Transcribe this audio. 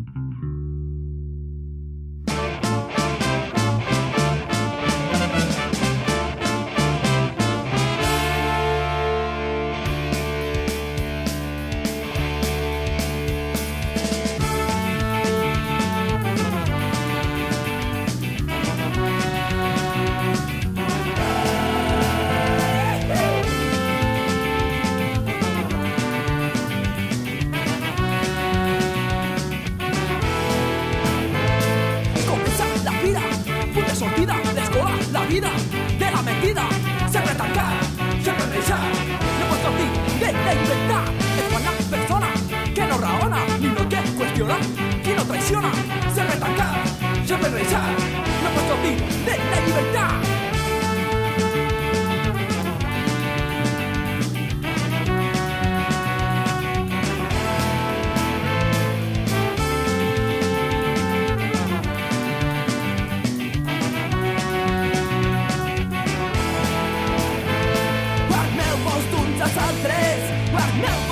Mm-hmm. de la metida, siempre atacar, siempre revisar. No a ti, de, la libertad. es buena persona que no raona, ni lo que cuestiona, que no traiciona, siempre atacar, siempre revisar. No muestro aquí de, de libertad. No.